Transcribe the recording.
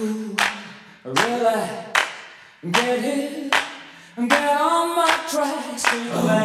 cool. Really get it, get on my tracks.